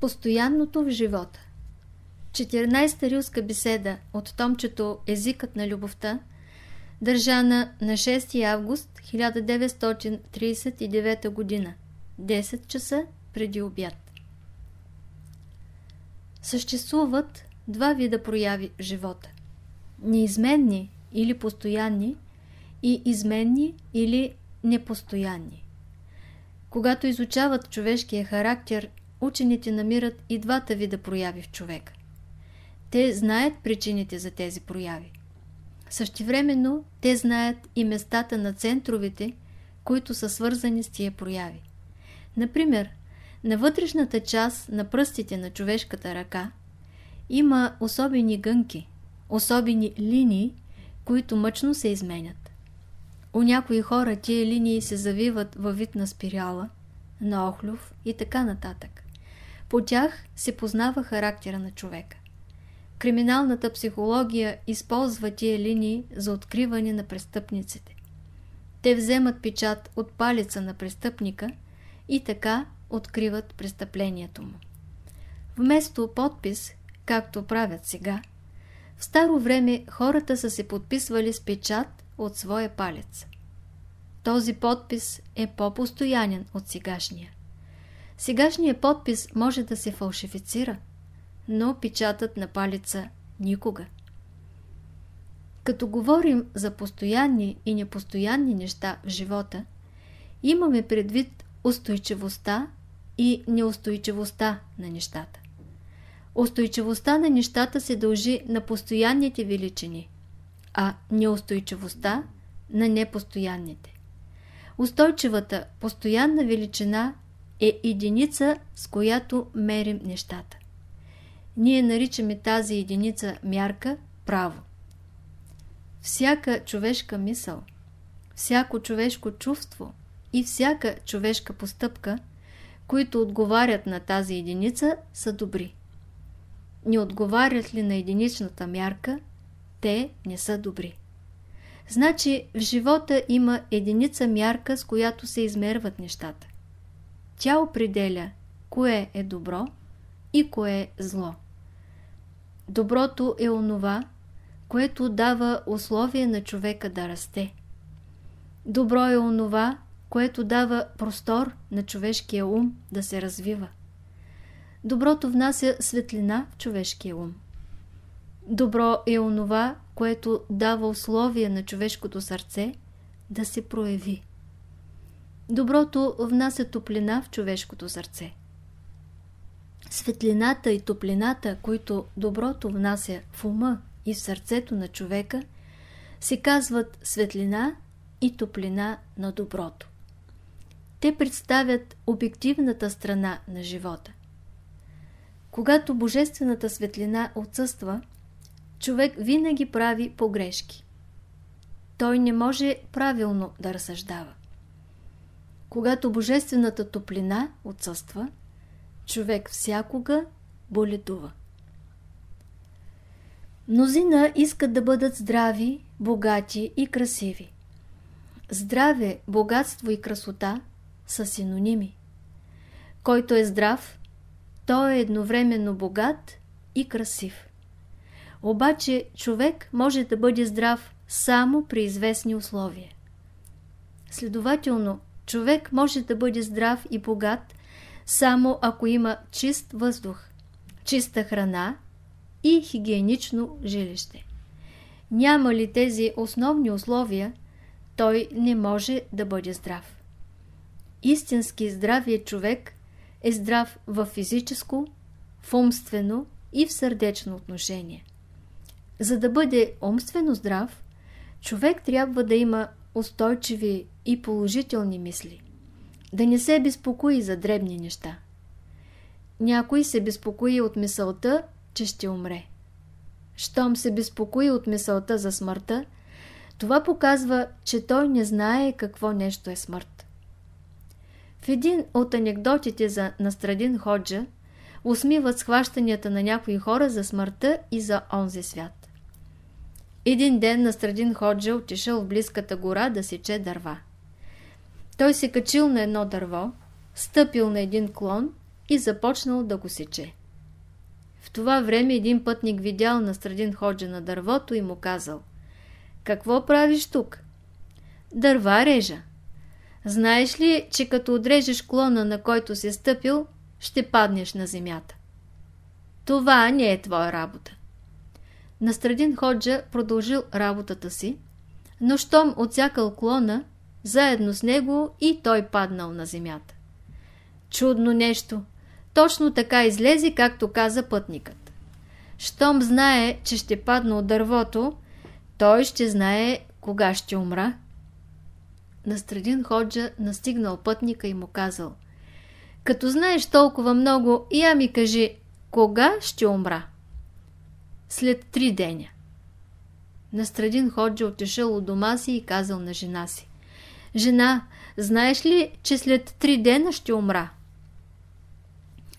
Постоянното в живота 14-та рилска беседа от томчето Езикът на любовта държана на 6 август 1939 г. 10 часа преди обяд. Съществуват два вида прояви в живота. Неизменни или постоянни и изменни или непостоянни. Когато изучават човешкия характер, учените намират и двата вида прояви в човека. Те знаят причините за тези прояви. Същевременно те знаят и местата на центровете, които са свързани с тия прояви. Например, на вътрешната част на пръстите на човешката ръка има особени гънки, особени линии, които мъчно се изменят. У някои хора тия линии се завиват във вид на спирала, на охлюв и така нататък. По тях се познава характера на човека. Криминалната психология използва тия линии за откриване на престъпниците. Те вземат печат от палеца на престъпника и така откриват престъплението му. Вместо подпис, както правят сега, в старо време хората са се подписвали с печат от своя палец. Този подпис е по-постоянен от сегашния. Сегашният подпис може да се фалшифицира, но печатът на палеца никога. Като говорим за постоянни и непостоянни неща в живота, имаме предвид устойчивостта и неустойчивостта на нещата. Устойчивостта на нещата се дължи на постоянните величини, а неустойчивостта на непостоянните. Устойчивата, постоянна величина е единица, с която мерим нещата. Ние наричаме тази единица мярка право. Всяка човешка мисъл, всяко човешко чувство и всяка човешка постъпка, които отговарят на тази единица, са добри. Не отговарят ли на единичната мярка, те не са добри. Значи в живота има единица мярка, с която се измерват нещата. Тя определя кое е добро и кое е зло. Доброто е онова, което дава условие на човека да расте. Добро е онова, което дава простор на човешкия ум да се развива. Доброто внася светлина в човешкия ум. Добро е онова, което дава условия на човешкото сърце да се прояви. Доброто внася топлина в човешкото сърце. Светлината и топлината, които доброто внася в ума и в сърцето на човека, се казват светлина и топлина на доброто. Те представят обективната страна на живота. Когато божествената светлина отсъства, човек винаги прави погрешки. Той не може правилно да разсъждава. Когато божествената топлина отсъства, човек всякога боледува. Мнозина искат да бъдат здрави, богати и красиви. Здраве, богатство и красота са синоними. Който е здрав, той е едновременно богат и красив. Обаче човек може да бъде здрав само при известни условия. Следователно, човек може да бъде здрав и богат само ако има чист въздух, чиста храна и хигиенично жилище. Няма ли тези основни условия, той не може да бъде здрав. Истински здравия човек е здрав в физическо, в умствено и в сърдечно отношение. За да бъде умствено здрав, човек трябва да има устойчиви и положителни мисли. Да не се безпокои за дребни неща. Някой се безпокои от мисълта, че ще умре. Щом се безпокои от мисълта за смъртта, това показва, че той не знае какво нещо е смърт. В един от анекдотите за Настрадин Ходжа усмиват схващанията на някои хора за смъртта и за онзи свят. Един ден Настрадин Ходжа отишъл в близката гора да сече дърва. Той се качил на едно дърво, стъпил на един клон и започнал да го сече. В това време един пътник видял на Страдин Ходжа на дървото и му казал «Какво правиш тук?» «Дърва режа». Знаеш ли, че като отрежеш клона, на който си стъпил, ще паднеш на земята? Това не е твоя работа. Настрадин Ходжа продължил работата си, но щом отсякал клона, заедно с него и той паднал на земята. Чудно нещо. Точно така излезе, както каза пътникът. Щом знае, че ще падна от дървото, той ще знае кога ще умра. Настрадин Ходжа настигнал пътника и му казал Като знаеш толкова много, я ми кажи, кога ще умра? След три деня. Настрадин Ходжа отишъл от дома си и казал на жена си Жена, знаеш ли, че след три дена ще умра?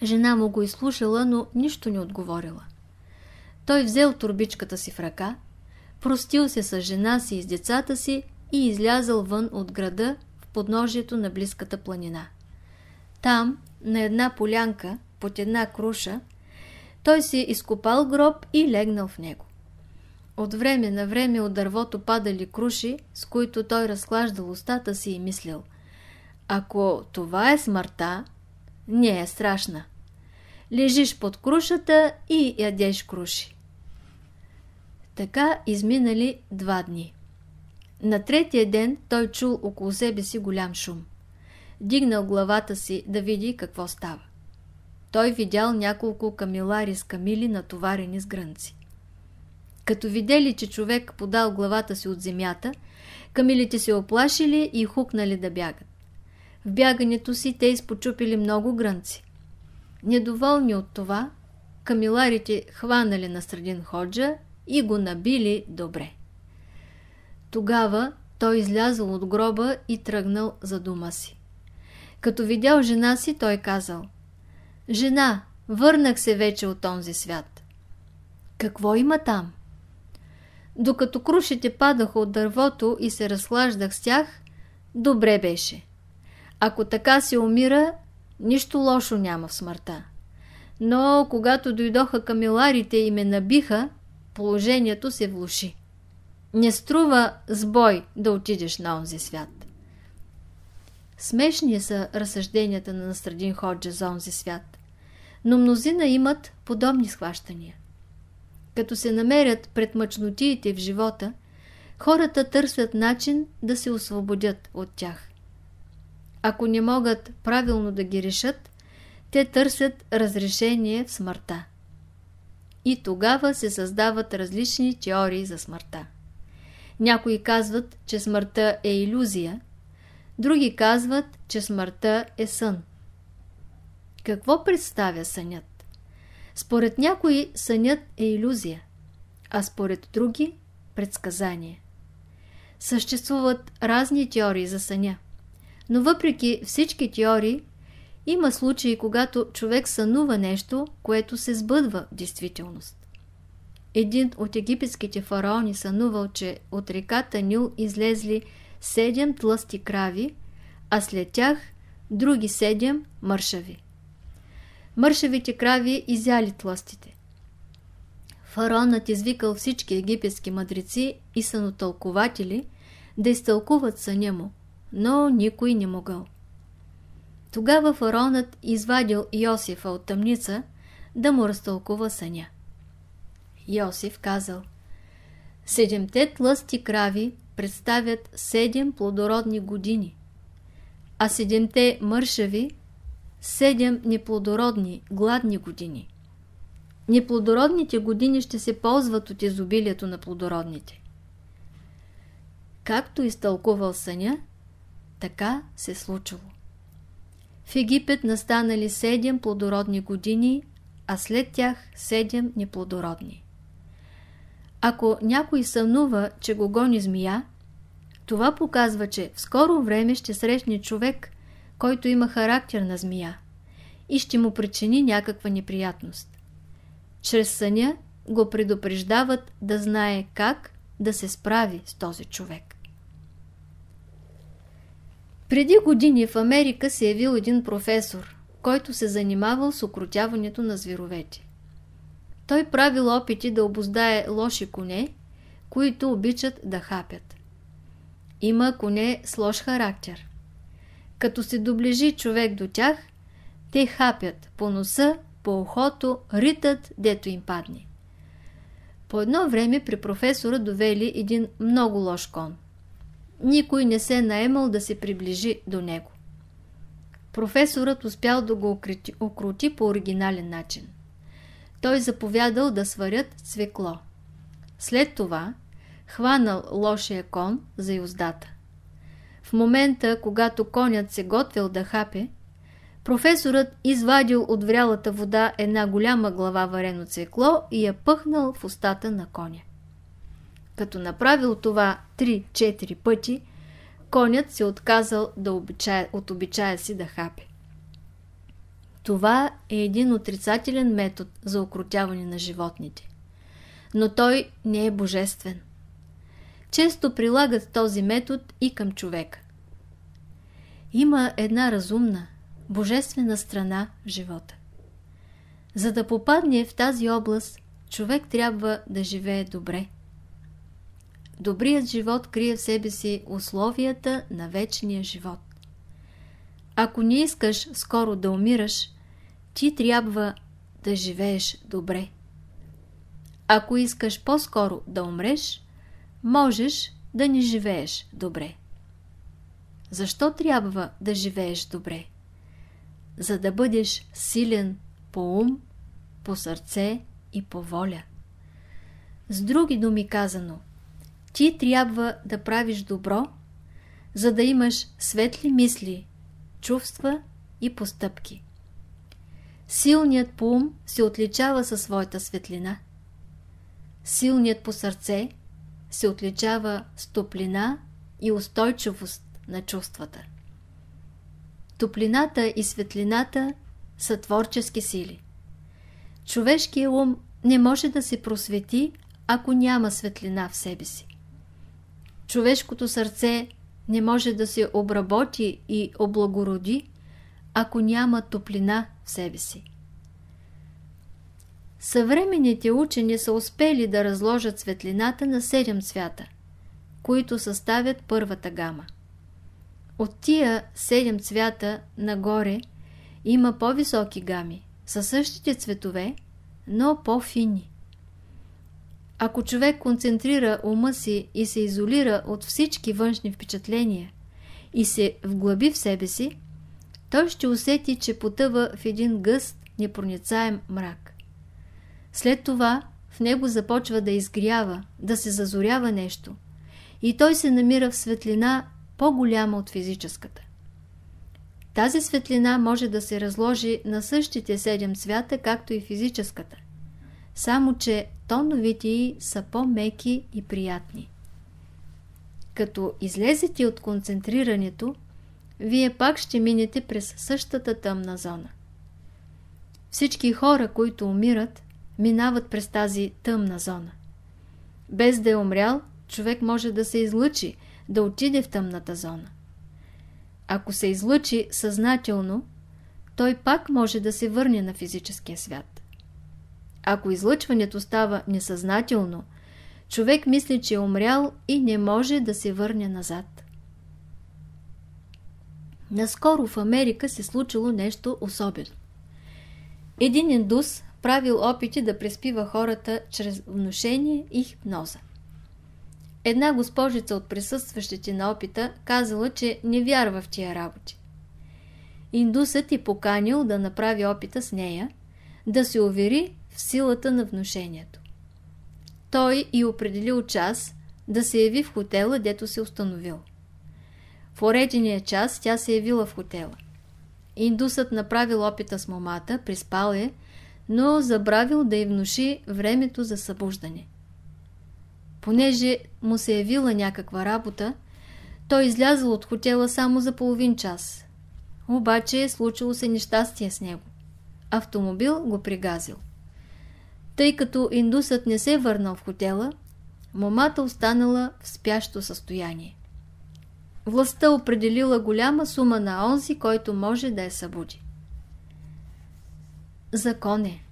Жена му го изслушала, но нищо не отговорила. Той взел турбичката си в ръка, простил се с жена си и с децата си и излязъл вън от града в подножието на близката планина. Там, на една полянка, под една круша, той си изкопал гроб и легнал в него. От време на време от дървото падали круши, с които той разклаждал устата си и мислил. Ако това е смъртта, не е страшна. Лежиш под крушата и ядеш круши. Така изминали два дни. На третия ден той чул около себе си голям шум. Дигнал главата си да види какво става. Той видял няколко камилари с камили, натоварени с грънци. Като видели, че човек подал главата си от земята, камилите се оплашили и хукнали да бягат. В бягането си те изпочупили много грънци. Недоволни от това, камиларите хванали на Средин Ходжа и го набили добре. Тогава той излязъл от гроба и тръгнал за дома си. Като видял жена си, той казал «Жена, върнах се вече от този свят». «Какво има там?» Докато крушите падаха от дървото и се разхлаждах с тях, добре беше. Ако така се умира, нищо лошо няма в смъртта. Но когато дойдоха камиларите и ме набиха, положението се влуши. Не струва с бой да отидеш на онзи свят. Смешни са разсъжденията на Настрадин Ходжа за онзи свят, но мнозина имат подобни схващания. Като се намерят пред мъчнотиите в живота, хората търсят начин да се освободят от тях. Ако не могат правилно да ги решат, те търсят разрешение в смъртта. И тогава се създават различни теории за смъртта. Някои казват, че смъртта е иллюзия, други казват, че смъртта е сън. Какво представя сънят? Според някои сънят е иллюзия, а според други – предсказание. Съществуват разни теории за съня, но въпреки всички теории, има случаи, когато човек сънува нещо, което се сбъдва в действителност. Един от египетските фараони сънувал, че от реката Нил излезли седем тлъсти крави, а след тях други седем мършави. Мършавите крави изяли тлъстите. Фараонът извикал всички египетски мъдреци и сънотълкователи да изтълкуват съня му, но никой не могъл. Тогава фараонът извадил Йосифа от тъмница да му разтълкува съня. Йосиф казал Седемте тлъсти крави представят седем плодородни години, а седемте мършави – седем неплодородни, гладни години. Неплодородните години ще се ползват от изобилието на плодородните. Както изтълкувал съня, така се случило. В Египет настанали седем плодородни години, а след тях седем неплодородни. Ако някой сънува, че го гони змия, това показва, че в скоро време ще срещне човек, който има характер на змия и ще му причини някаква неприятност. Чрез съня го предупреждават да знае как да се справи с този човек. Преди години в Америка се явил един професор, който се занимавал с окрутяването на зверовете. Той правил опити да обоздае лоши коне, които обичат да хапят. Има коне с лош характер. Като се доближи човек до тях, те хапят по носа, по ухото, ритат, дето им падне. По едно време при професора довели един много лош кон. Никой не се е наемал да се приближи до него. Професорът успял да го окрути по оригинален начин. Той заповядал да сварят свекло. След това хванал лошия кон за юздата. В момента, когато конят се готвил да хапе, професорът извадил от врялата вода една голяма глава варено цвекло и я пъхнал в устата на коня. Като направил това 3-4 пъти, конят се отказал да обичая, от обичая си да хапе. Това е един отрицателен метод за окрутяване на животните. Но той не е божествен. Често прилагат този метод и към човека. Има една разумна, божествена страна в живота. За да попадне в тази област, човек трябва да живее добре. Добрият живот крие в себе си условията на вечния живот. Ако не искаш скоро да умираш, ти трябва да живееш добре. Ако искаш по-скоро да умреш, можеш да не живееш добре. Защо трябва да живееш добре? За да бъдеш силен по ум, по сърце и по воля. С други думи казано, ти трябва да правиш добро, за да имаш светли мисли, чувства и постъпки. Силният по ум се отличава със своята светлина. Силният по сърце се отличава с топлина и устойчивост на чувствата. Топлината и светлината са творчески сили. Човешкият ум не може да се просвети, ако няма светлина в себе си. Човешкото сърце не може да се обработи и облагороди, ако няма топлина в себе си. Съвременните учени са успели да разложат светлината на седем цвята, които съставят първата гама. От тия седем цвята нагоре има по-високи гами, със същите цветове, но по-фини. Ако човек концентрира ума си и се изолира от всички външни впечатления и се вглъби в себе си, той ще усети, че потъва в един гъст, непроницаем мрак. След това в него започва да изгрява, да се зазорява нещо и той се намира в светлина по-голяма от физическата. Тази светлина може да се разложи на същите седем цвята, както и физическата. Само, че тоновите й са по-меки и приятни. Като излезете от концентрирането, вие пак ще минете през същата тъмна зона. Всички хора, които умират, минават през тази тъмна зона. Без да е умрял, човек може да се излъчи, да отиде в тъмната зона. Ако се излъчи съзнателно, той пак може да се върне на физическия свят. Ако излъчването става несъзнателно, човек мисли, че е умрял и не може да се върне назад. Наскоро в Америка се случило нещо особено. Един индус правил опити да преспива хората чрез внушение и хипноза. Една госпожица от присъстващите на опита казала, че не вярва в тия работи. Индусът е поканил да направи опита с нея, да се увери в силата на внушението. Той и определил час да се яви в хотела, дето се установил. В уредения час тя се явила в хотела. Индусът направил опита с момата, приспал е, но забравил да й внуши времето за събуждане. Понеже му се явила някаква работа, той излязъл от хотела само за половин час. Обаче е случило се нещастие с него. Автомобил го пригазил. Тъй като индусът не се върнал в хотела, момата останала в спящо състояние. Властта определила голяма сума на онзи, който може да я събуди. Закон е.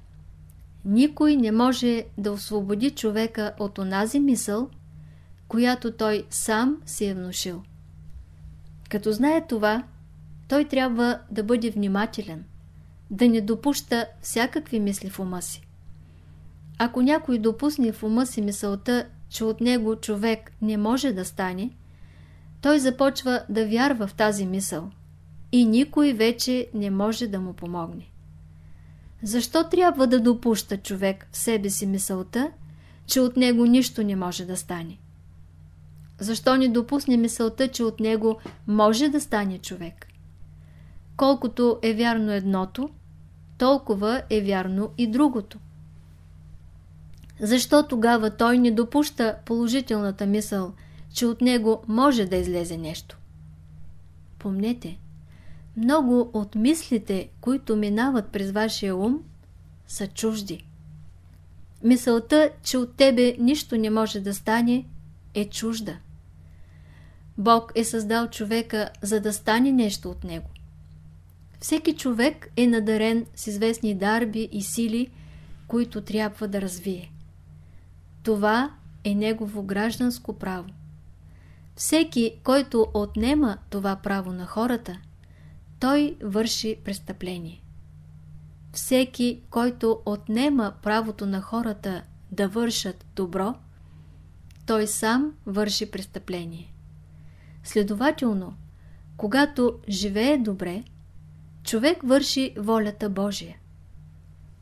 Никой не може да освободи човека от онази мисъл, която той сам си е внушил. Като знае това, той трябва да бъде внимателен, да не допуща всякакви мисли в ума си. Ако някой допусне в ума си мисълта, че от него човек не може да стане, той започва да вярва в тази мисъл и никой вече не може да му помогне. Защо трябва да допуща човек в себе си мисълта, че от него нищо не може да стане? Защо не допусне мисълта, че от него може да стане човек? Колкото е вярно едното, толкова е вярно и другото. Защо тогава той не допуща положителната мисъл, че от него може да излезе нещо? Помнете, много от мислите, които минават през вашия ум, са чужди. Мисълта, че от тебе нищо не може да стане, е чужда. Бог е създал човека, за да стане нещо от него. Всеки човек е надарен с известни дарби и сили, които трябва да развие. Това е негово гражданско право. Всеки, който отнема това право на хората, той върши престъпление. Всеки, който отнема правото на хората да вършат добро, той сам върши престъпление. Следователно, когато живее добре, човек върши волята Божия.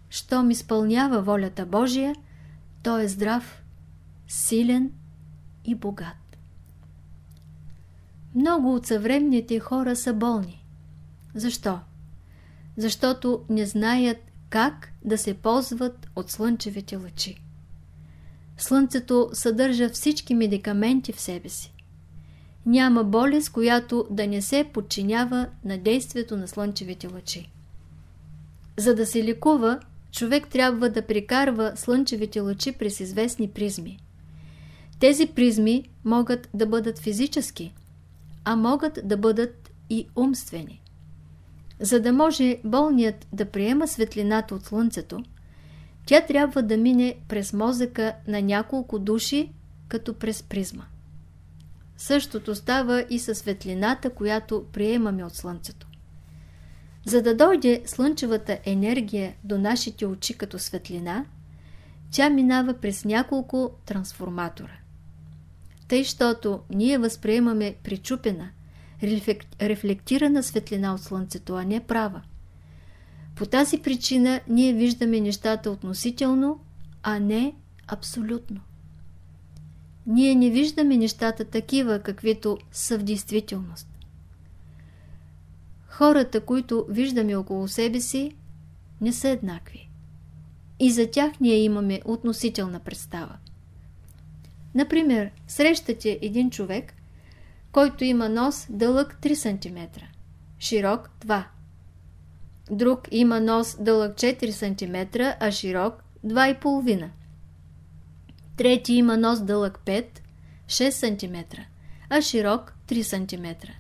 Щом изпълнява волята Божия, той е здрав, силен и богат. Много от съвременните хора са болни. Защо? Защото не знаят как да се ползват от слънчевите лъчи. Слънцето съдържа всички медикаменти в себе си. Няма болест, която да не се подчинява на действието на слънчевите лъчи. За да се лекува, човек трябва да прикарва слънчевите лъчи през известни призми. Тези призми могат да бъдат физически, а могат да бъдат и умствени. За да може болният да приема светлината от Слънцето, тя трябва да мине през мозъка на няколко души, като през призма. Същото става и със светлината, която приемаме от Слънцето. За да дойде слънчевата енергия до нашите очи като светлина, тя минава през няколко трансформатора. Тъй, щото ние възприемаме причупена, рефлектирана светлина от Слънцето, а не права. По тази причина ние виждаме нещата относително, а не абсолютно. Ние не виждаме нещата такива, каквито са в действителност. Хората, които виждаме около себе си, не са еднакви. И за тях ние имаме относителна представа. Например, срещате един човек, който има нос дълъг 3 см, широк 2 Друг има нос дълъг 4 см, а широк 2,5 Трети има нос дълъг 5-6 см, а широк 3 см.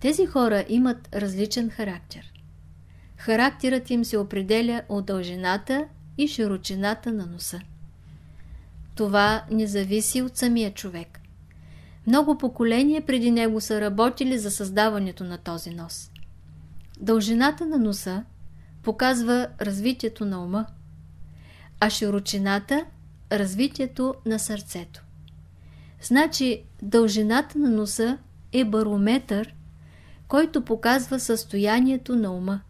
Тези хора имат различен характер. Характерът им се определя от дължината и широчината на носа. Това не зависи от самия човек. Много поколения преди него са работили за създаването на този нос. Дължината на носа показва развитието на ума, а широчината – развитието на сърцето. Значи дължината на носа е барометър, който показва състоянието на ума.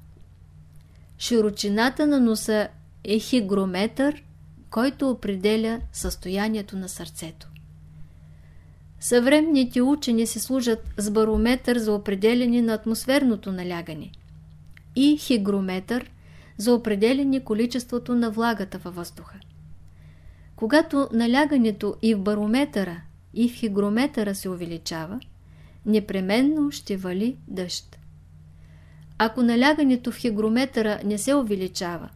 Широчината на носа е хигрометър, който определя състоянието на сърцето. Съвременните учени се служат с барометър за определение на атмосферното налягане и хигрометър за определение количеството на влагата във въздуха. Когато налягането и в барометъра, и в хигрометъра се увеличава, непременно ще вали дъжд. Ако налягането в хигрометъра не се увеличава,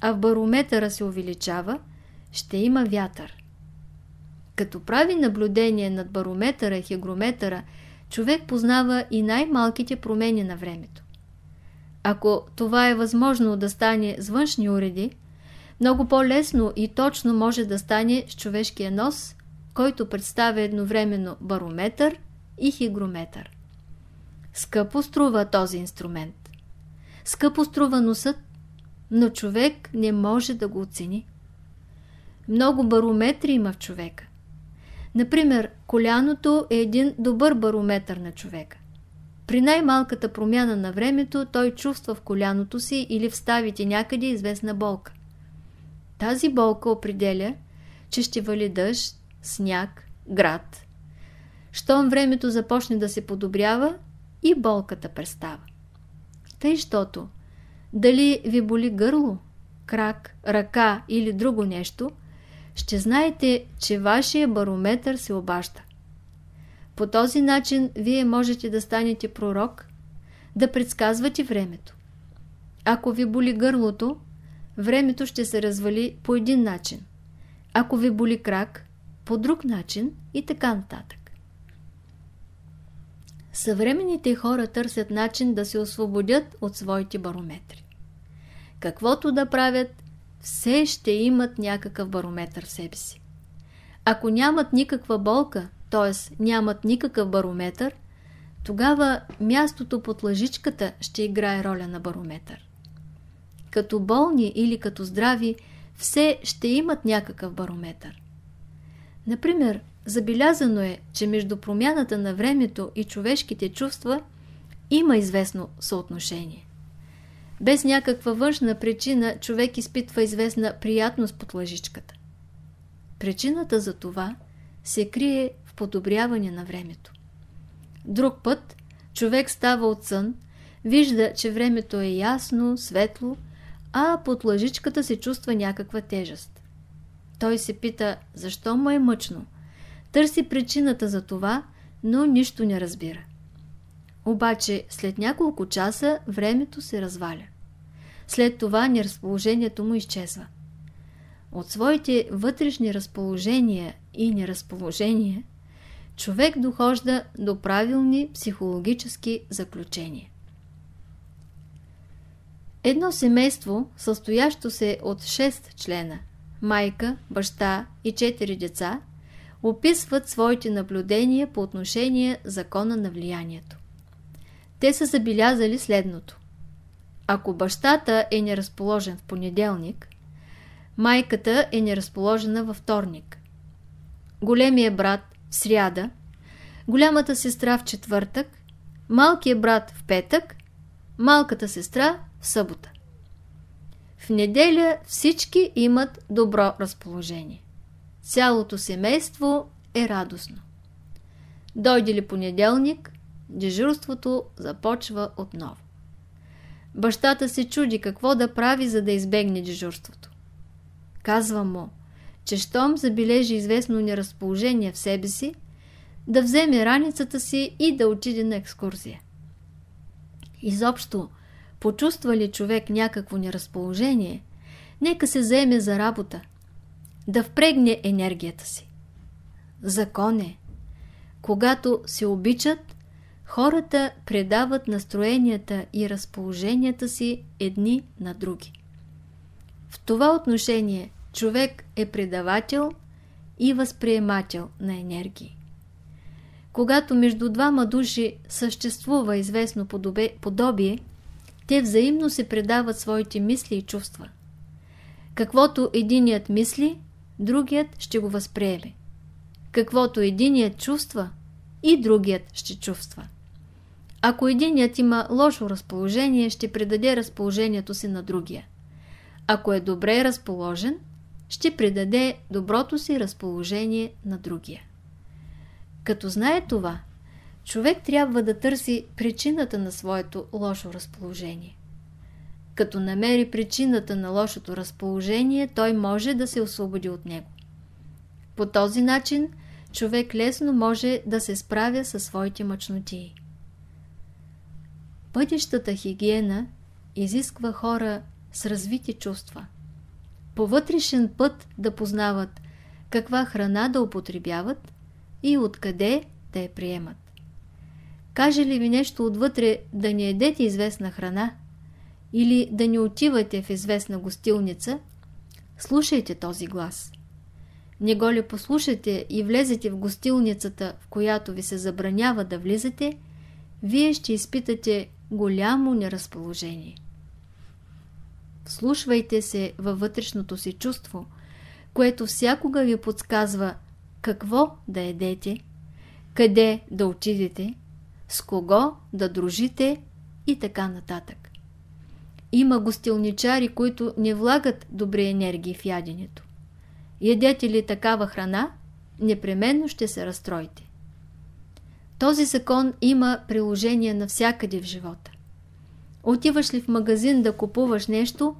а в барометъра се увеличава, ще има вятър. Като прави наблюдение над барометъра и хигрометъра, човек познава и най-малките промени на времето. Ако това е възможно да стане с външни уреди, много по-лесно и точно може да стане с човешкия нос, който представя едновременно барометър и хигрометър. Скъпо струва този инструмент. Скъпо струва носът, но човек не може да го оцени. Много барометри има в човека. Например, коляното е един добър барометър на човека. При най-малката промяна на времето той чувства в коляното си или в ставите някъде известна болка. Тази болка определя, че ще вали дъжд, сняг, град. Щом времето започне да се подобрява и болката престава. Тъй, щото дали ви боли гърло, крак, ръка или друго нещо, ще знаете, че вашия барометър се обажда. По този начин вие можете да станете пророк, да предсказвате времето. Ако ви боли гърлото, времето ще се развали по един начин. Ако ви боли крак, по друг начин и така нататък. Съвременните хора търсят начин да се освободят от своите барометри. Каквото да правят, все ще имат някакъв барометр в себе си. Ако нямат никаква болка, т.е. нямат никакъв барометър, тогава мястото под лъжичката ще играе роля на барометър. Като болни или като здрави, все ще имат някакъв барометър. Например, забелязано е, че между промяната на времето и човешките чувства има известно съотношение. Без някаква външна причина човек изпитва известна приятност под лъжичката. Причината за това се крие в подобряване на времето. Друг път човек става от сън, вижда, че времето е ясно, светло, а под лъжичката се чувства някаква тежест. Той се пита, защо му е мъчно. Търси причината за това, но нищо не разбира. Обаче след няколко часа времето се разваля. След това неразположението му изчезва. От своите вътрешни разположения и неразположения, човек дохожда до правилни психологически заключения. Едно семейство, състоящо се от 6 члена, майка, баща и 4 деца, описват своите наблюдения по отношение закона на влиянието. Те са забелязали следното. Ако бащата е неразположен в понеделник, майката е неразположена във вторник. Големия брат в сряда, голямата сестра в четвъртък, малкият брат в петък, малката сестра в събота. В неделя всички имат добро разположение. Цялото семейство е радостно. Дойде ли понеделник, дежурството започва отново. Бащата се чуди какво да прави, за да избегне дежурството. Казва му, че щом забележи известно неразположение в себе си, да вземе раницата си и да отиде на екскурзия. Изобщо, почувства ли човек някакво неразположение, нека се заеме за работа, да впрегне енергията си. Закон е, когато се обичат, хората предават настроенията и разположенията си едни на други. В това отношение човек е предавател и възприемател на енергии. Когато между двама души съществува известно подобие, те взаимно се предават своите мисли и чувства. Каквото единият мисли, другият ще го възприеме. Каквото единият чувства, и другият ще чувства. Ако единият има лошо разположение, ще предаде разположението си на другия. Ако е добре разположен, ще предаде доброто си разположение на другия. Като знае това, човек трябва да търси причината на своето лошо разположение. Като намери причината на лошото разположение, той може да се освободи от него. По този начин човек лесно може да се справя със своите мъчноти. Пътищата хигиена изисква хора с развити чувства. По вътрешен път да познават каква храна да употребяват и откъде да я приемат. Каже ли ви нещо отвътре да не едете известна храна, или да не отивате в известна гостилница, слушайте този глас. Не го ли послушате и влезете в гостилницата, в която ви се забранява да влизате, вие ще изпитате голямо неразположение. Вслушвайте се във вътрешното си чувство, което всякога ви подсказва какво да едете, къде да отидете, с кого да дружите и така нататък. Има гостилничари, които не влагат добри енергии в яденето. Ядете ли такава храна, непременно ще се разстроите. Този закон има приложение навсякъде в живота. Отиваш ли в магазин да купуваш нещо,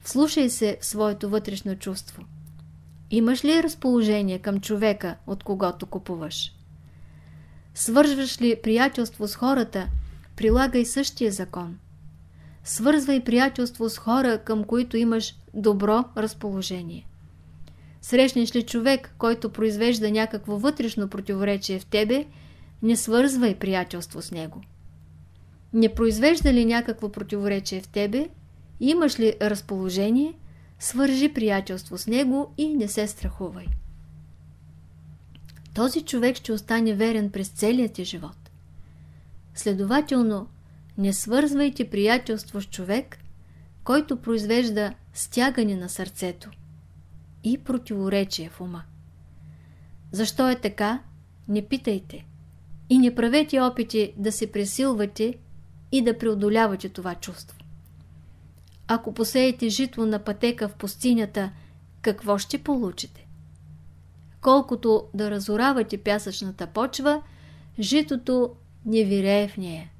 вслушай се в своето вътрешно чувство. Имаш ли разположение към човека, от когото купуваш? Свързваш ли приятелство с хората, прилагай същия закон. Свързвай приятелство с хора, към които имаш добро разположение. Срещнеш ли човек, който произвежда някакво вътрешно противоречие в тебе, не свързвай приятелство с него. Не произвежда ли някакво противоречие в тебе, имаш ли разположение, свържи приятелство с него и не се страхувай. Този човек ще остане верен през целият ти живот. Следователно, не свързвайте приятелство с човек, който произвежда стягане на сърцето и противоречие в ума. Защо е така? Не питайте. И не правете опити да се пресилвате и да преодолявате това чувство. Ако посеете жито на пътека в пустинята, какво ще получите? Колкото да разоравате пясъчната почва, житото не вирее в нея.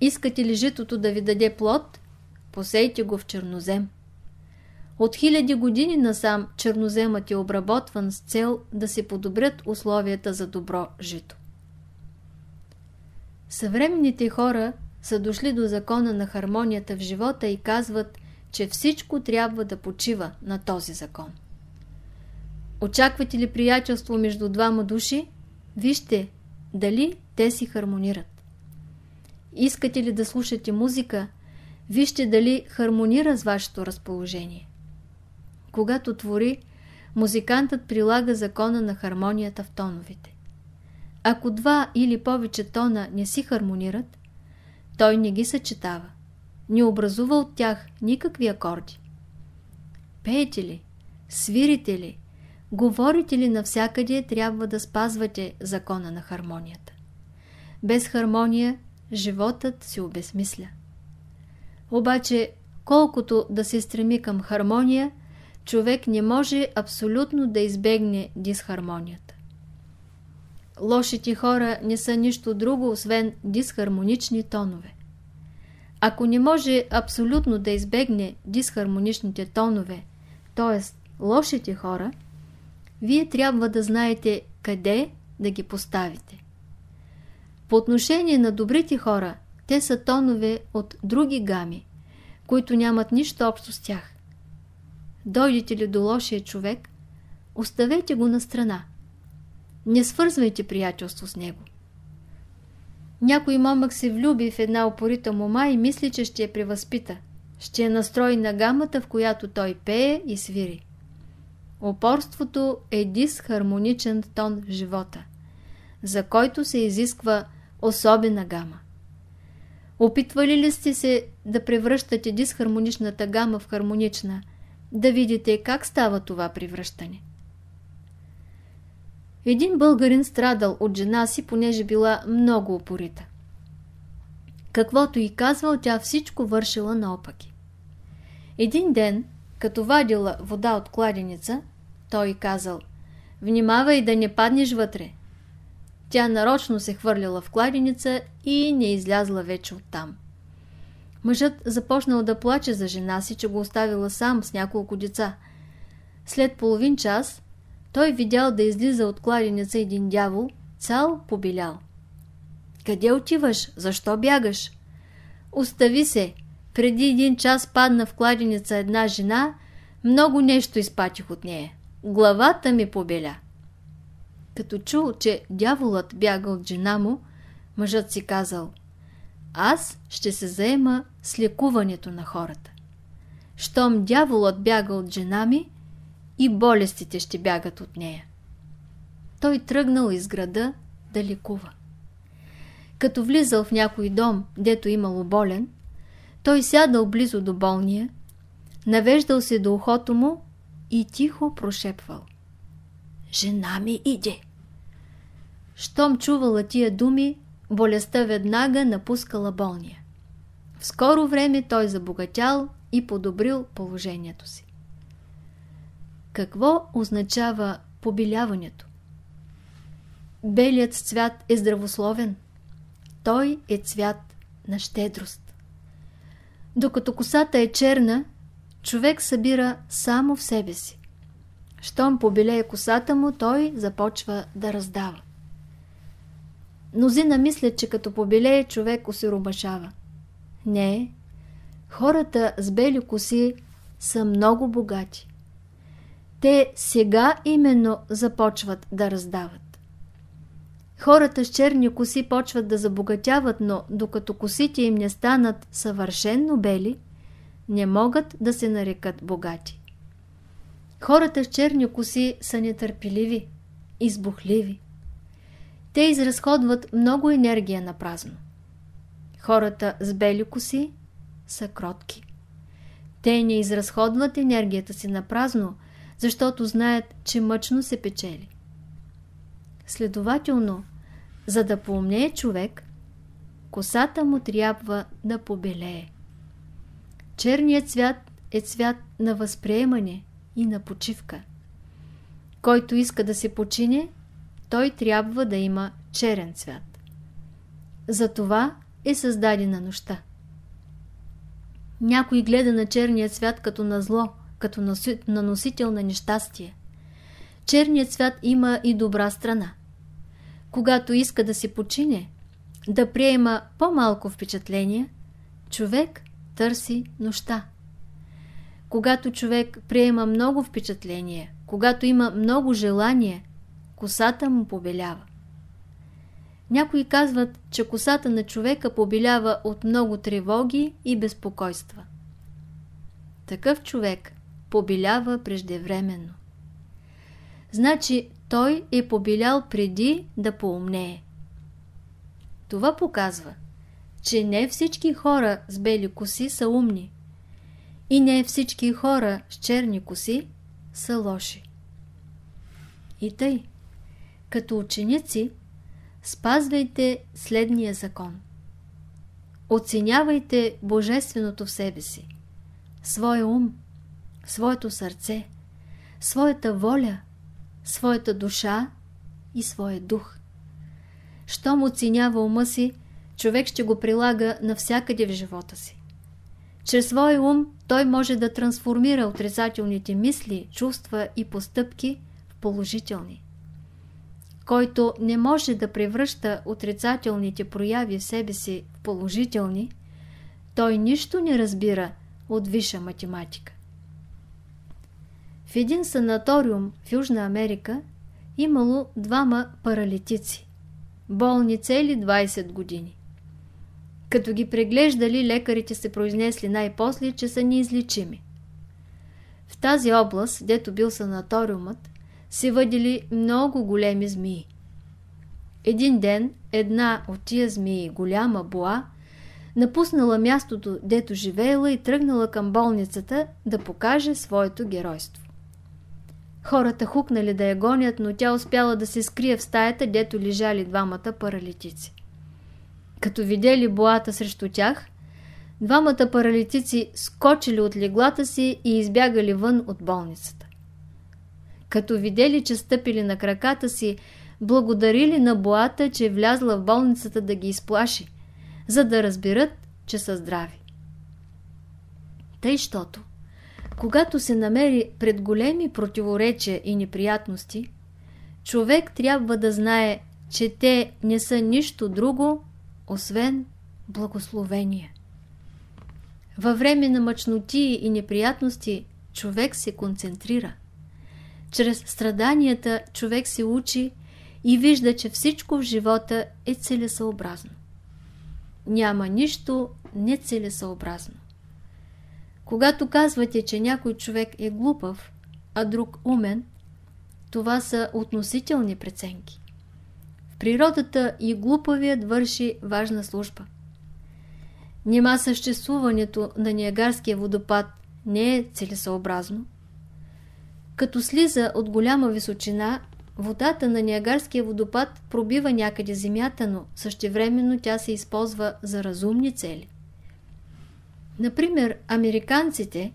Искате ли житото да ви даде плод? Посейте го в чернозем. От хиляди години насам черноземът е обработван с цел да се подобрят условията за добро жито. Съвременните хора са дошли до закона на хармонията в живота и казват, че всичко трябва да почива на този закон. Очаквате ли приятелство между двама души? Вижте, дали те си хармонират. Искате ли да слушате музика? Вижте дали хармонира с вашето разположение. Когато твори, музикантът прилага закона на хармонията в тоновете. Ако два или повече тона не си хармонират, той не ги съчетава, не образува от тях никакви акорди. Пеете ли, свирите ли, говорите ли навсякъде, трябва да спазвате закона на хармонията. Без хармония животът се обезмисля. Обаче, колкото да се стреми към хармония, човек не може абсолютно да избегне дисхармонията. Лошите хора не са нищо друго, освен дисхармонични тонове. Ако не може абсолютно да избегне дисхармоничните тонове, т.е. лошите хора, вие трябва да знаете къде да ги поставите. По отношение на добрите хора, те са тонове от други гами, които нямат нищо общо с тях. Дойдете ли до лошия човек, оставете го на страна. Не свързвайте приятелство с него. Някой момък се влюби в една опорита мома и мисли, че ще я превъзпита. Ще я настрои на гамата, в която той пее и свири. Опорството е дисхармоничен тон в живота, за който се изисква особена гама. Опитвали ли сте се да превръщате дисхармоничната гама в хармонична, да видите как става това превръщане? Един българин страдал от жена си, понеже била много упорита. Каквото и казвал, тя всичко вършила наопаки. Един ден, като вадила вода от кладеница, той казал «Внимавай да не паднеш вътре». Тя нарочно се хвърлила в кладеница и не излязла вече оттам. Мъжът започнал да плаче за жена си, че го оставила сам с няколко деца. След половин час той видял да излиза от кладеница един дявол, цял побелял. Къде отиваш? Защо бягаш? Остави се. Преди един час падна в кладеница една жена, много нещо изпатих от нея. Главата ми побеля. Като чул, че дяволът бяга от жена му, мъжът си казал аз ще се заема с лекуването на хората. Щом дяволът бяга от жена ми, и болестите ще бягат от нея. Той тръгнал из града да лекува. Като влизал в някой дом, дето имало болен, той сядал близо до болния, навеждал се до ухото му и тихо прошепвал. Жена ми иде. Щом чувала тия думи, болестта веднага напускала болния. В скоро време той забогатял и подобрил положението си. Какво означава побеляването? Белият цвят е здравословен. Той е цвят на щедрост. Докато косата е черна, човек събира само в себе си. Щом побелее косата му, той започва да раздава. Мнозина мислят, че като побелее човек осиробашава. Не, хората с бели коси са много богати. Те сега именно започват да раздават. Хората с черни коси почват да забогатяват, но докато косите им не станат съвършенно бели, не могат да се нарекат богати. Хората с черни коси са нетърпеливи, избухливи. Те изразходват много енергия на празно. Хората с бели коси са кротки. Те не изразходват енергията си на празно, защото знаят, че мъчно се печели. Следователно, за да поумнее човек, косата му трябва да побелее. Черният цвят е цвят на възприемане и на почивка. Който иска да се почине, той трябва да има черен цвят. Затова е създадена нощта. Някой гледа на черния цвят като на зло, като на носител на нещастие. Черният цвят има и добра страна. Когато иска да се почине, да приема по-малко впечатление, човек търси нощта. Когато човек приема много впечатление, когато има много желание, косата му побелява. Някои казват, че косата на човека побелява от много тревоги и безпокойства. Такъв човек побелява преждевременно. Значи той е побелял преди да поумнее. Това показва, че не всички хора с бели коси са умни и не всички хора с черни коси са лоши. И тъй, като ученици, спазвайте следния закон. Оценявайте Божественото в себе си, своя ум, своето сърце, своята воля, своята душа и своя дух. Щом оценява ума си, човек ще го прилага навсякъде в живота си. Чрез своя ум той може да трансформира отрицателните мисли, чувства и постъпки в положителни. Който не може да превръща отрицателните прояви в себе си в положителни, той нищо не разбира от висша математика. В един санаториум в Южна Америка имало двама паралитици, болни цели 20 години. Като ги преглеждали, лекарите се произнесли най-после, че са неизличими. В тази област, дето бил санаториумът, се въдили много големи змии. Един ден една от тия змии, голяма боа, напуснала мястото, дето живеела и тръгнала към болницата да покаже своето геройство. Хората хукнали да я гонят, но тя успяла да се скрие в стаята, дето лежали двамата паралитици. Като видели боата срещу тях, двамата паралитици скочили от леглата си и избягали вън от болницата. Като видели, че стъпили на краката си, благодарили на боата, че е влязла в болницата да ги изплаши, за да разберат, че са здрави. Тъй, щото когато се намери пред големи противоречия и неприятности, човек трябва да знае, че те не са нищо друго, освен благословение. Във време на мъчноти и неприятности човек се концентрира. Чрез страданията човек се учи и вижда, че всичко в живота е целесъобразно. няма нищо нецелесъобразно. Когато казвате, че някой човек е глупав, а друг умен, това са относителни преценки. В природата и глупавият върши важна служба. Нима съществуването на Ниагарския водопад не е целесообразно. Като слиза от голяма височина, водата на Ниагарския водопад пробива някъде земята, но същевременно тя се използва за разумни цели. Например, американците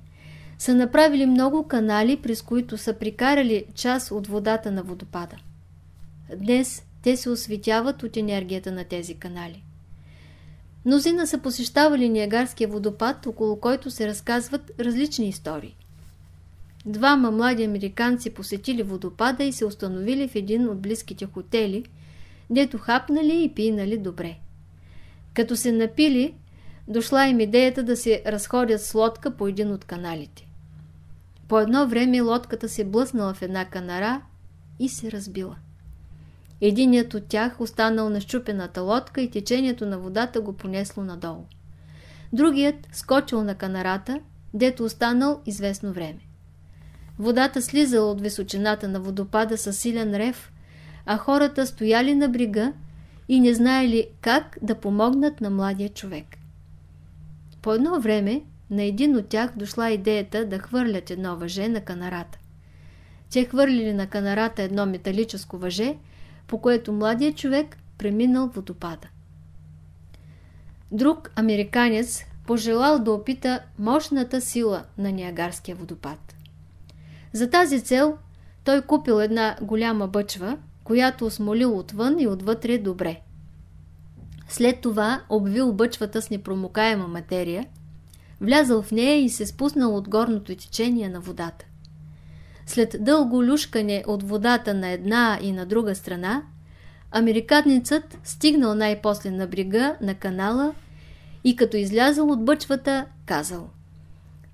са направили много канали, през които са прикарали част от водата на водопада. Днес те се осветяват от енергията на тези канали. Мнозина са посещавали Ниагарския водопад, около който се разказват различни истории. Двама млади американци посетили водопада и се установили в един от близките хотели, дето хапнали и пинали добре. Като се напили, дошла им идеята да се разходят с лодка по един от каналите. По едно време лодката се блъснала в една канара и се разбила. Единият от тях останал на щупената лодка и течението на водата го понесло надолу. Другият скочил на канарата, дето останал известно време. Водата слизала от височината на водопада със силен рев, а хората стояли на брига и не знаели как да помогнат на младия човек. По едно време на един от тях дошла идеята да хвърлят едно въже на канарата. Те хвърлили на канарата едно металическо въже, по което младият човек преминал водопада. Друг американец пожелал да опита мощната сила на Ниагарския водопад. За тази цел той купил една голяма бъчва, която осмолил отвън и отвътре добре. След това обвил бъчвата с непромокаема материя, влязъл в нея и се спуснал от горното течение на водата. След дълго люшкане от водата на една и на друга страна, американецът стигнал най-после на брега на канала и като излязъл от бъчвата, казал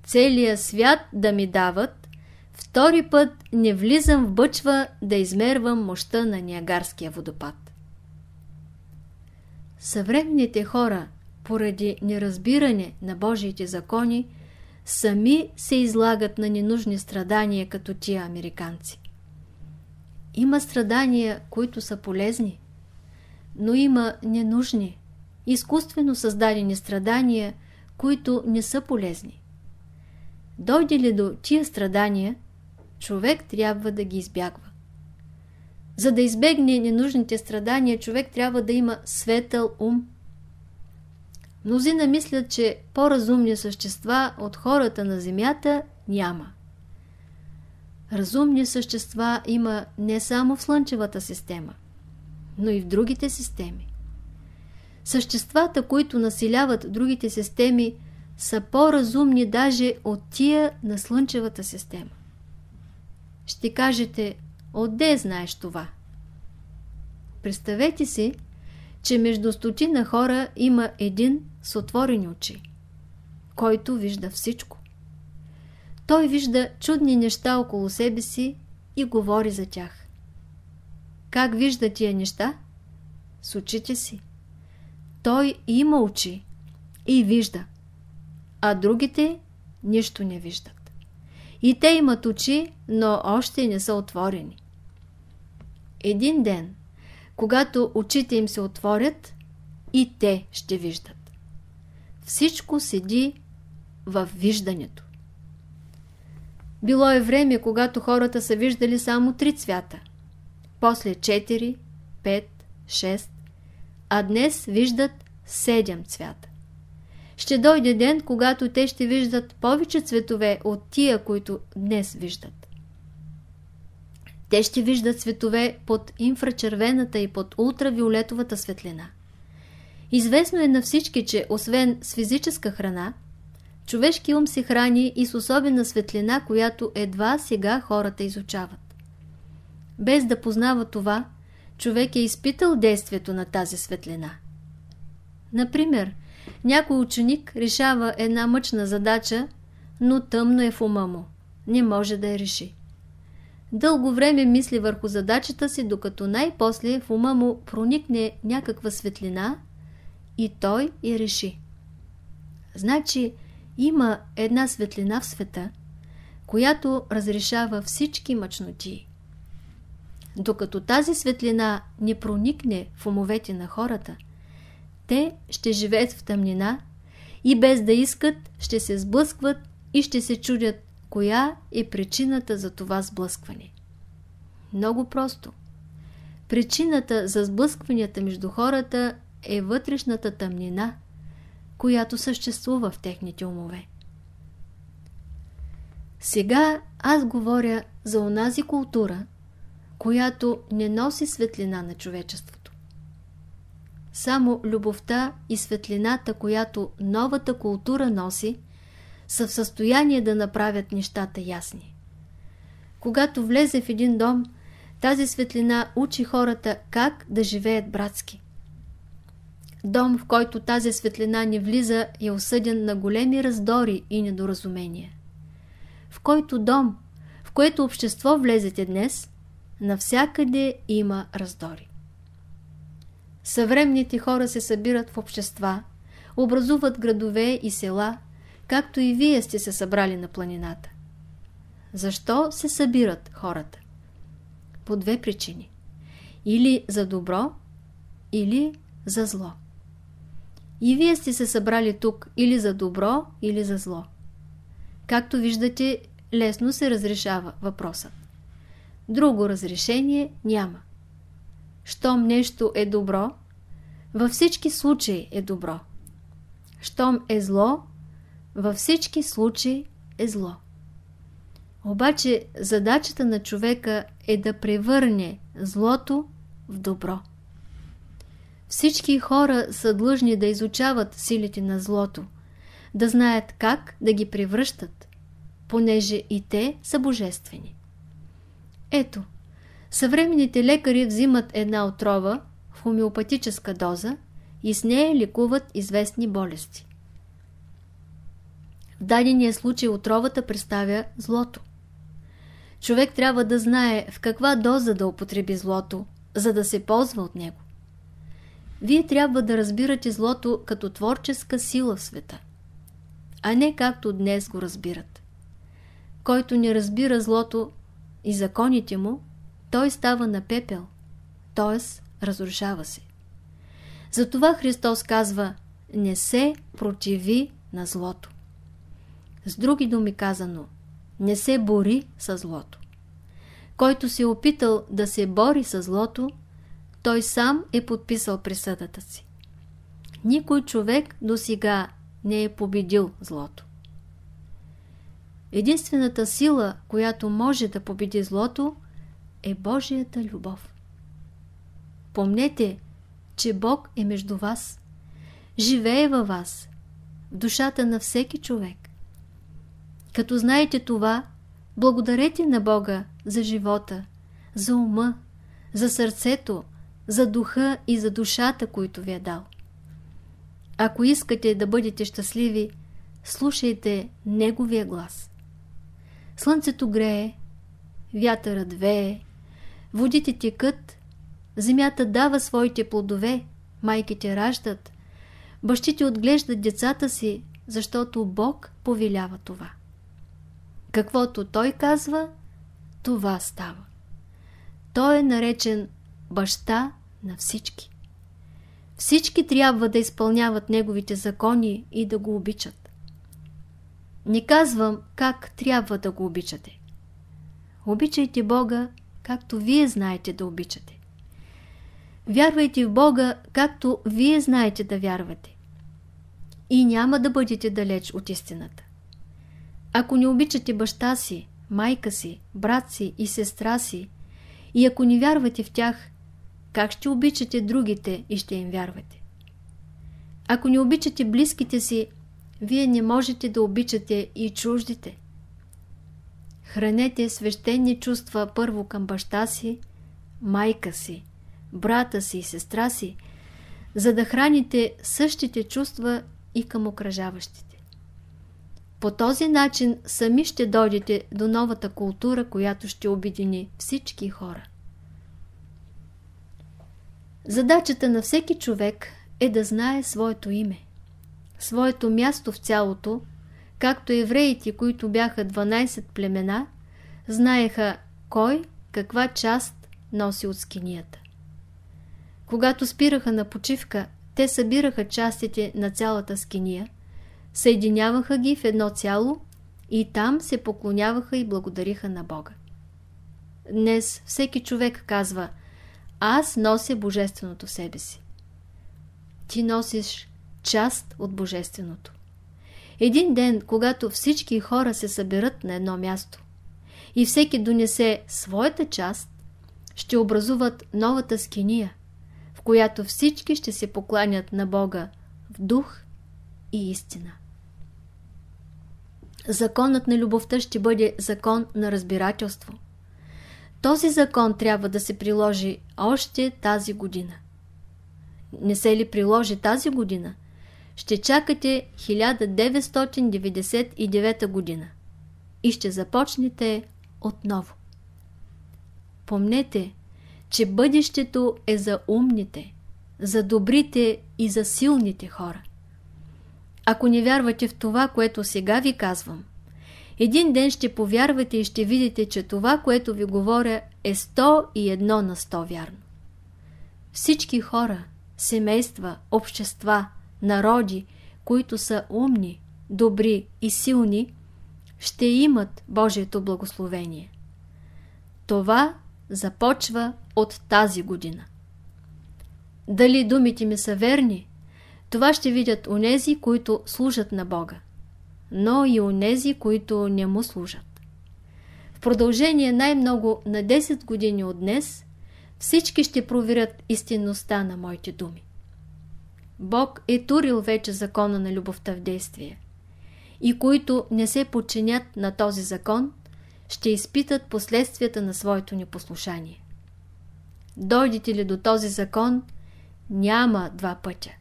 Целия свят да ми дават, втори път не влизам в бъчва да измервам мощта на Ниагарския водопад. Съвременните хора, поради неразбиране на Божиите закони, сами се излагат на ненужни страдания като тия американци. Има страдания, които са полезни, но има ненужни, изкуствено създадени страдания, които не са полезни. Дойде ли до тия страдания, човек трябва да ги избягва. За да избегне ненужните страдания, човек трябва да има светъл ум. Мнозина мислят, че по-разумни същества от хората на Земята няма. Разумни същества има не само в Слънчевата система, но и в другите системи. Съществата, които населяват другите системи, са по-разумни даже от тия на Слънчевата система. Ще кажете, отде знаеш това? Представете си, че между стотина хора има един с отворени очи, който вижда всичко. Той вижда чудни неща около себе си и говори за тях. Как вижда тия неща? С очите си. Той има очи и вижда, а другите нищо не виждат. И те имат очи, но още не са отворени. Един ден, когато очите им се отворят, и те ще виждат. Всичко седи в виждането. Било е време, когато хората са виждали само три цвята. После 4, 5, 6, а днес виждат 7 цвята. Ще дойде ден, когато те ще виждат повече цветове от тия, които днес виждат. Те ще виждат цветове под инфрачервената и под ултравиолетовата светлина. Известно е на всички, че освен с физическа храна, човешки ум се храни и с особена светлина, която едва сега хората изучават. Без да познава това, човек е изпитал действието на тази светлина. Например, някой ученик решава една мъчна задача, но тъмно е в ума му. Не може да я реши. Дълго време мисли върху задачата си, докато най-после в ума му проникне някаква светлина и той я реши. Значи има една светлина в света, която разрешава всички мъчноти. Докато тази светлина не проникне в умовете на хората, те ще живеят в тъмнина и без да искат ще се сблъскват и ще се чудят коя е причината за това сблъскване. Много просто. Причината за сблъскванията между хората е вътрешната тъмнина, която съществува в техните умове. Сега аз говоря за онази култура, която не носи светлина на човечеството. Само любовта и светлината, която новата култура носи, са в състояние да направят нещата ясни. Когато влезе в един дом, тази светлина учи хората как да живеят братски. Дом, в който тази светлина не влиза, е осъден на големи раздори и недоразумения. В който дом, в което общество влезете днес, навсякъде има раздори. Съвременните хора се събират в общества, образуват градове и села, както и вие сте се събрали на планината. Защо се събират хората? По две причини. Или за добро, или за зло. И вие сте се събрали тук или за добро, или за зло. Както виждате, лесно се разрешава въпросът. Друго разрешение няма. Щом нещо е добро, във всички случаи е добро. Щом е зло, във всички случаи е зло. Обаче задачата на човека е да превърне злото в добро. Всички хора са длъжни да изучават силите на злото, да знаят как да ги превръщат, понеже и те са божествени. Ето, съвременните лекари взимат една отрова в хомеопатическа доза и с нея лекуват известни болести. В дадения случай отровата представя злото. Човек трябва да знае в каква доза да употреби злото, за да се ползва от него. Вие трябва да разбирате злото като творческа сила в света, а не както днес го разбират. Който не разбира злото и законите му, той става на пепел, т.е. разрушава се. Затова Христос казва не се противи на злото. С други думи казано, не се бори с злото. Който се е опитал да се бори с злото, той сам е подписал присъдата си. Никой човек до сега не е победил злото. Единствената сила, която може да победи злото, е Божията любов. Помнете, че Бог е между вас, живее във вас, в душата на всеки човек. Като знаете това, благодарете на Бога за живота, за ума, за сърцето, за духа и за душата, които ви е дал. Ако искате да бъдете щастливи, слушайте Неговия глас. Слънцето грее, вятърът вее, водите текат, земята дава своите плодове, майките раждат, бащите отглеждат децата си, защото Бог повелява това. Каквото Той казва, това става. Той е наречен баща на всички. Всички трябва да изпълняват Неговите закони и да го обичат. Не казвам как трябва да го обичате. Обичайте Бога, както вие знаете да обичате. Вярвайте в Бога, както вие знаете да вярвате. И няма да бъдете далеч от истината. Ако не обичате баща си, майка си, брат си и сестра си, и ако не вярвате в тях, как ще обичате другите и ще им вярвате? Ако не обичате близките си, вие не можете да обичате и чуждите. Хранете свещени чувства първо към баща си, майка си, брата си и сестра си, за да храните същите чувства и към окръжаващите. По този начин сами ще дойдете до новата култура, която ще обедини всички хора. Задачата на всеки човек е да знае своето име, своето място в цялото, както евреите, които бяха 12 племена, знаеха кой каква част носи от скинията. Когато спираха на почивка, те събираха частите на цялата скиния, съединяваха ги в едно цяло и там се поклоняваха и благодариха на Бога. Днес всеки човек казва Аз нося Божественото в себе си. Ти носиш част от Божественото. Един ден, когато всички хора се съберат на едно място и всеки донесе своята част, ще образуват новата скиния, в която всички ще се покланят на Бога в дух и истина. Законът на любовта ще бъде закон на разбирателство. Този закон трябва да се приложи още тази година. Не се ли приложи тази година, ще чакате 1999 година и ще започнете отново. Помнете, че бъдещето е за умните, за добрите и за силните хора. Ако не вярвате в това, което сега ви казвам, един ден ще повярвате и ще видите, че това, което ви говоря, е 101 на 100 вярно. Всички хора, семейства, общества, народи, които са умни, добри и силни, ще имат Божието благословение. Това започва от тази година. Дали думите ми са верни, това ще видят онези, които служат на Бога, но и онези, които не му служат. В продължение най-много на 10 години от днес всички ще проверят истинността на моите думи. Бог е турил вече закона на любовта в действие. И които не се подчинят на този закон, ще изпитат последствията на своето непослушание. Дойдете ли до този закон, няма два пътя.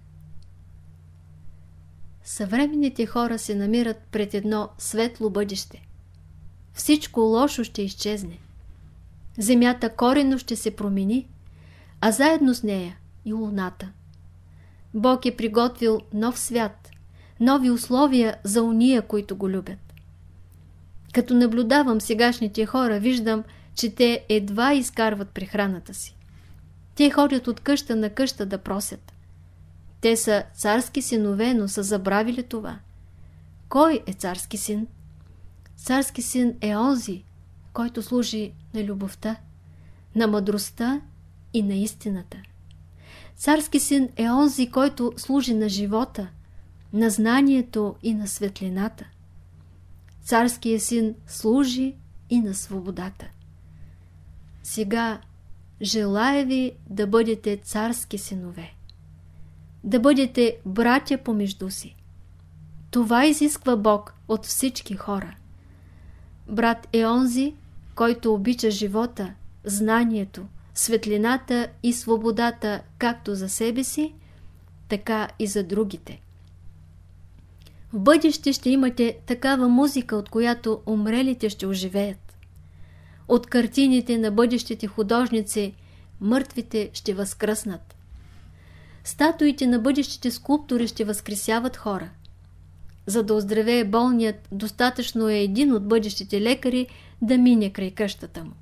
Съвременните хора се намират пред едно светло бъдеще. Всичко лошо ще изчезне. Земята корено ще се промени, а заедно с нея и луната. Бог е приготвил нов свят, нови условия за уния, които го любят. Като наблюдавам сегашните хора, виждам, че те едва изкарват прехраната си. Те ходят от къща на къща да просят. Те са царски синове, но са забравили това. Кой е царски син? Царски син е онзи, който служи на любовта, на мъдростта и на истината. Царски син е онзи, който служи на живота, на знанието и на светлината. Царският син служи и на свободата. Сега желая ви да бъдете царски синове. Да бъдете братя помежду си. Това изисква Бог от всички хора. Брат е онзи, който обича живота, знанието, светлината и свободата както за себе си, така и за другите. В бъдеще ще имате такава музика, от която умрелите ще оживеят. От картините на бъдещите художници мъртвите ще възкръснат. Статуите на бъдещите скулптори ще възкресяват хора. За да оздравее болният, достатъчно е един от бъдещите лекари да мине край къщата му.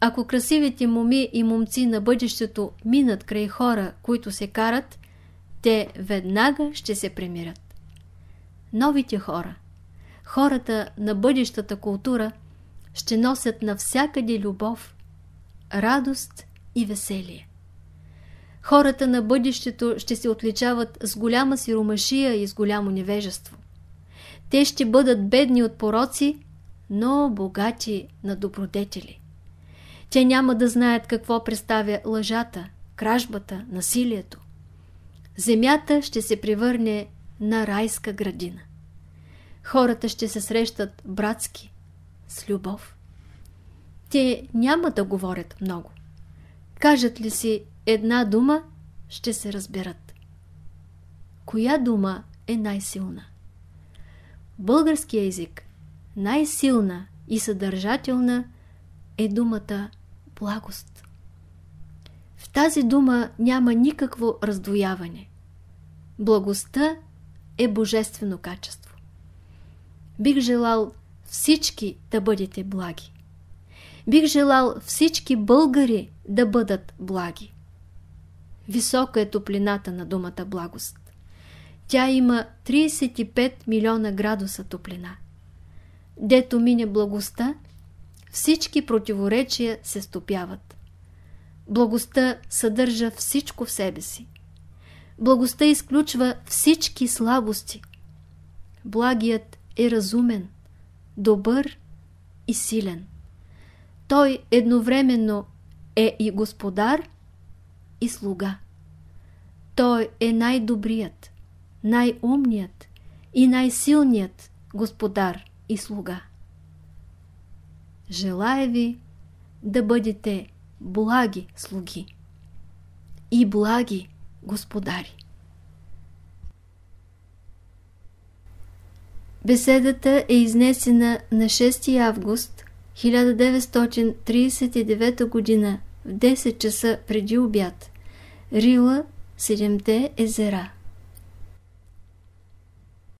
Ако красивите моми и момци на бъдещето минат край хора, които се карат, те веднага ще се премират. Новите хора, хората на бъдещата култура, ще носят навсякъде любов, радост и веселие. Хората на бъдещето ще се отличават с голяма сиромашия и с голямо невежество. Те ще бъдат бедни от пороци, но богати на добродетели. Те няма да знаят какво представя лъжата, кражбата, насилието. Земята ще се превърне на райска градина. Хората ще се срещат братски, с любов. Те няма да говорят много. Кажат ли си една дума, ще се разберат. Коя дума е най-силна? Българския език най-силна и съдържателна е думата благост. В тази дума няма никакво раздвояване. Благостта е божествено качество. Бих желал всички да бъдете благи. Бих желал всички българи да бъдат благи. Висока е топлината на думата благост. Тя има 35 милиона градуса топлина. Дето мине благостта, всички противоречия се стопяват. Благостта съдържа всичко в себе си. Благостта изключва всички слабости. Благият е разумен, добър и силен. Той едновременно е и господар, и слуга. Той е най-добрият, най-умният и най-силният господар и слуга. Желая ви да бъдете благи слуги и благи господари. Беседата е изнесена на 6 август 1939 г. в 10 часа преди обяд. Рила, Седемте езера.